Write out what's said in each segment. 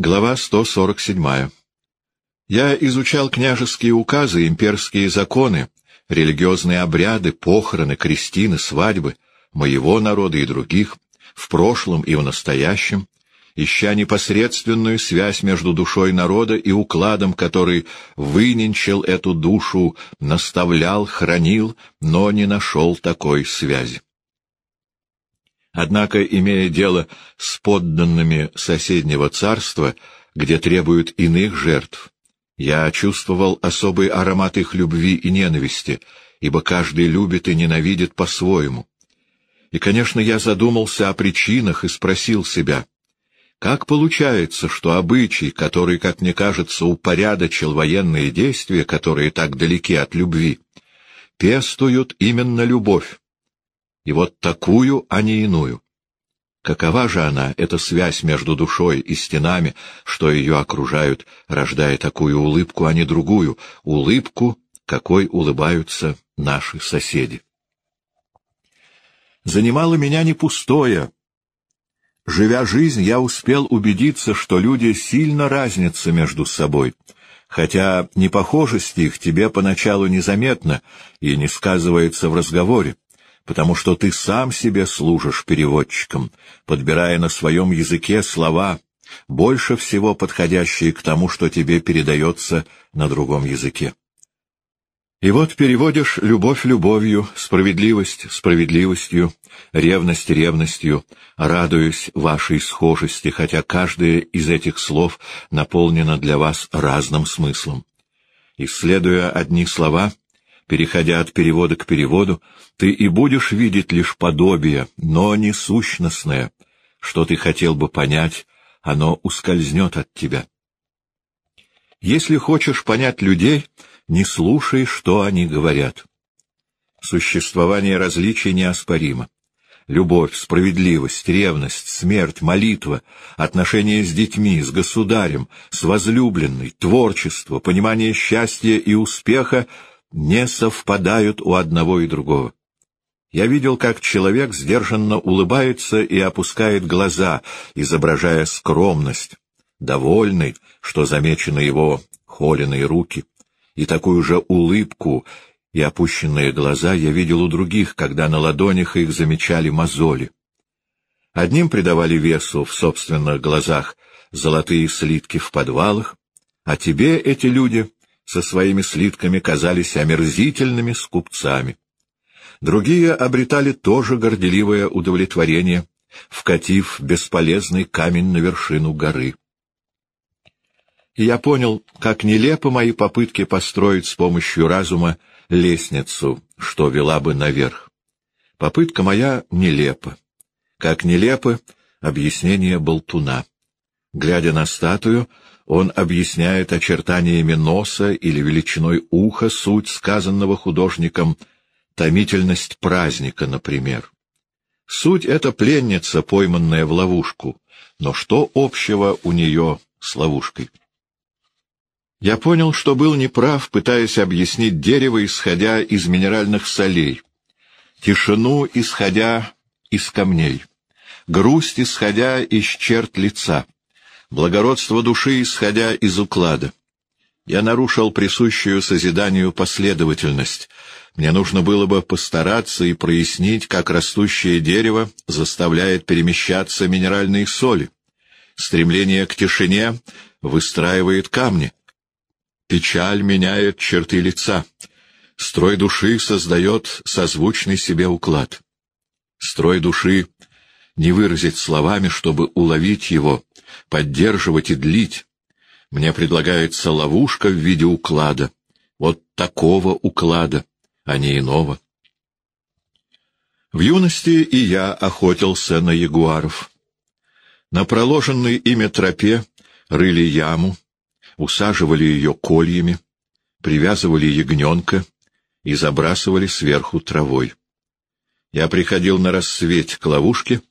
Глава 147. Я изучал княжеские указы, имперские законы, религиозные обряды, похороны, крестины, свадьбы, моего народа и других, в прошлом и в настоящем, ища непосредственную связь между душой народа и укладом, который выненчил эту душу, наставлял, хранил, но не нашел такой связи. Однако, имея дело с подданными соседнего царства, где требуют иных жертв, я чувствовал особый аромат их любви и ненависти, ибо каждый любит и ненавидит по-своему. И, конечно, я задумался о причинах и спросил себя, как получается, что обычай, который, как мне кажется, упорядочил военные действия, которые так далеки от любви, пестуют именно любовь, и вот такую, а не иную. Какова же она, эта связь между душой и стенами, что ее окружают, рождая такую улыбку, а не другую, улыбку, какой улыбаются наши соседи? Занимало меня не пустое. Живя жизнь, я успел убедиться, что люди сильно разнятся между собой, хотя непохожесть их тебе поначалу незаметна и не сказывается в разговоре потому что ты сам себе служишь переводчиком, подбирая на своем языке слова, больше всего подходящие к тому, что тебе передается на другом языке. И вот переводишь любовь любовью, справедливость справедливостью, ревность ревностью, радуюсь вашей схожести, хотя каждое из этих слов наполнено для вас разным смыслом. Исследуя одни слова — переходя от перевода к переводу, ты и будешь видеть лишь подобие, но не сущностное. Что ты хотел бы понять, оно ускользнет от тебя. Если хочешь понять людей, не слушай, что они говорят. Существование различий неоспоримо. Любовь, справедливость, ревность, смерть, молитва, отношения с детьми, с государем, с возлюбленной, творчество, понимание счастья и успеха не совпадают у одного и другого. Я видел, как человек сдержанно улыбается и опускает глаза, изображая скромность, довольный, что замечены его холеные руки, и такую же улыбку и опущенные глаза я видел у других, когда на ладонях их замечали мозоли. Одним придавали весу в собственных глазах золотые слитки в подвалах, а тебе эти люди со своими слитками казались омерзительными скупцами. Другие обретали тоже горделивое удовлетворение, вкатив бесполезный камень на вершину горы. Я понял, как нелепы мои попытки построить с помощью разума лестницу, что вела бы наверх. Попытка моя нелепа. Как нелепо объяснение болтуна. Глядя на статую, он объясняет очертаниями носа или величиной уха суть сказанного художником, томительность праздника, например. Суть — это пленница, пойманная в ловушку, но что общего у нее с ловушкой? Я понял, что был неправ, пытаясь объяснить дерево, исходя из минеральных солей, тишину, исходя из камней, грусть, исходя из черт лица — благородство души, исходя из уклада. Я нарушил присущую созиданию последовательность. Мне нужно было бы постараться и прояснить, как растущее дерево заставляет перемещаться минеральные соли. Стремление к тишине выстраивает камни. Печаль меняет черты лица. Строй души создает созвучный себе уклад. Строй души не выразить словами, чтобы уловить его, поддерживать и длить. Мне предлагается ловушка в виде уклада. Вот такого уклада, а не иного. В юности и я охотился на ягуаров. На проложенной ими тропе рыли яму, усаживали ее кольями, привязывали ягненка и забрасывали сверху травой. Я приходил на рассвете к ловушке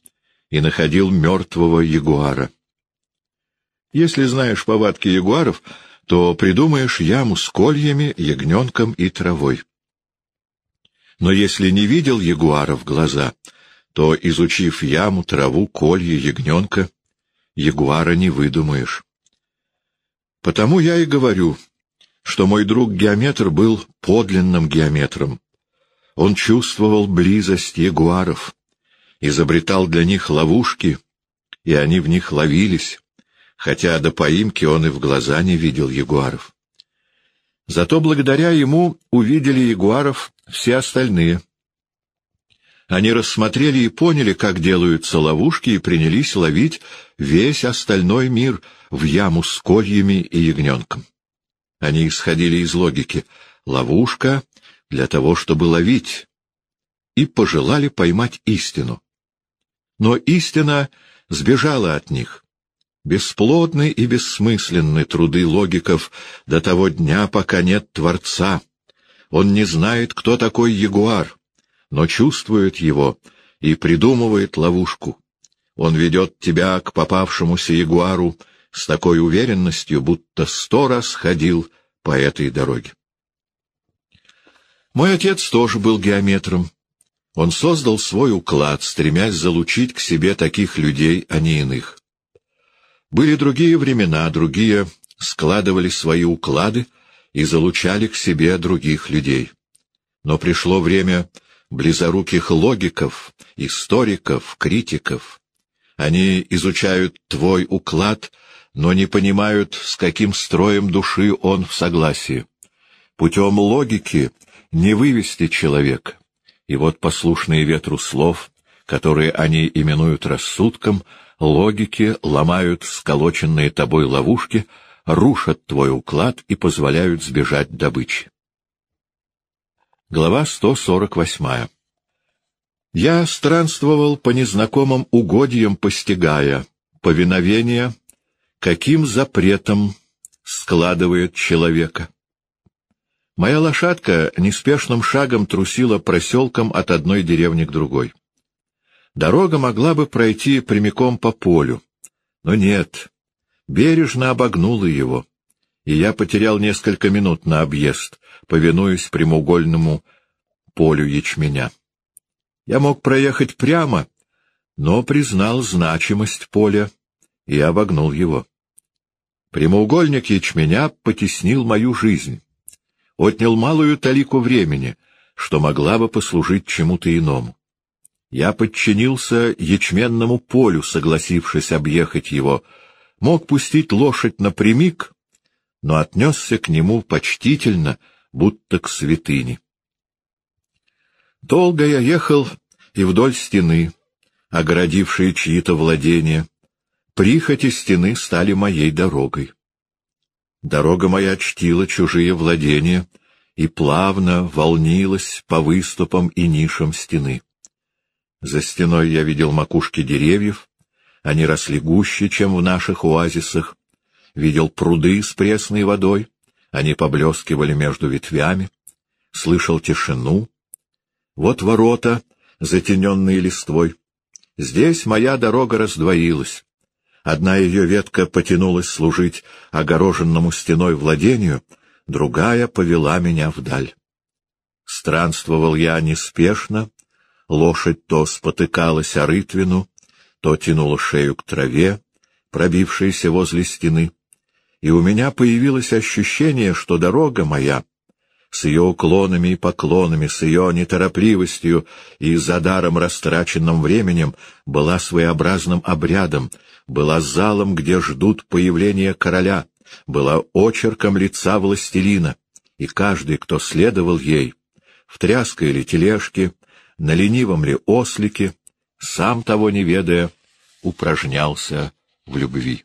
и находил мертвого ягуара. Если знаешь повадки ягуаров, то придумаешь яму с кольями, ягненком и травой. Но если не видел ягуара глаза, то, изучив яму, траву, колья, ягненка, ягуара не выдумаешь. Потому я и говорю, что мой друг-геометр был подлинным геометром. Он чувствовал близость ягуаров, изобретал для них ловушки, и они в них ловились, хотя до поимки он и в глаза не видел ягуаров. Зато благодаря ему увидели ягуаров все остальные. Они рассмотрели и поняли, как делаются ловушки, и принялись ловить весь остальной мир в яму с кольями и ягненком. Они исходили из логики «ловушка для того, чтобы ловить», и пожелали поймать истину. Но истина сбежала от них. Бесплодны и бессмысленны труды логиков до того дня, пока нет Творца. Он не знает, кто такой ягуар, но чувствует его и придумывает ловушку. Он ведет тебя к попавшемуся ягуару с такой уверенностью, будто сто раз ходил по этой дороге. Мой отец тоже был геометром. Он создал свой уклад, стремясь залучить к себе таких людей, а не иных. Были другие времена, другие складывали свои уклады и залучали к себе других людей. Но пришло время близоруких логиков, историков, критиков. Они изучают твой уклад, но не понимают, с каким строем души он в согласии. Путем логики не вывести человека. И вот послушные ветру слов, которые они именуют рассудком, логики ломают сколоченные тобой ловушки, рушат твой уклад и позволяют сбежать добычи. Глава 148. Я странствовал по незнакомым угодьям, постигая повиновение, каким запретом складывает человека. Моя лошадка неспешным шагом трусила проселком от одной деревни к другой. Дорога могла бы пройти прямиком по полю, но нет, бережно обогнула его и я потерял несколько минут на объезд, повинуясь прямоугольному полю ячменя. Я мог проехать прямо, но признал значимость поля и обогнул его. Прямоугольник ячменя потеснил мою жизнь, отнял малую талику времени, что могла бы послужить чему-то иному. Я подчинился ячменному полю, согласившись объехать его, мог пустить лошадь напрямик но отнесся к нему почтительно, будто к святыне. Долго я ехал и вдоль стены, огородившие чьи-то владения. Прихоти стены стали моей дорогой. Дорога моя чтила чужие владения и плавно волнилась по выступам и нишам стены. За стеной я видел макушки деревьев, они росли гуще, чем в наших оазисах, видел пруды с пресной водой, они поблескивали между ветвями, слышал тишину. Вот ворота, затененные листвой. Здесь моя дорога раздвоилась. Одна ее ветка потянулась служить огороженному стеной владению, другая повела меня вдаль. Странствовал я неспешно, лошадь то спотыкалась о рытвину, то тянула шею к траве, пробившейся возле стены. И у меня появилось ощущение, что дорога моя, с ее уклонами и поклонами, с ее неторопливостью и за даром растраченным временем, была своеобразным обрядом, была залом, где ждут появления короля, была очерком лица властелина, и каждый, кто следовал ей, в тряской или тележке, на ленивом ли ослике, сам того не ведая, упражнялся в любви.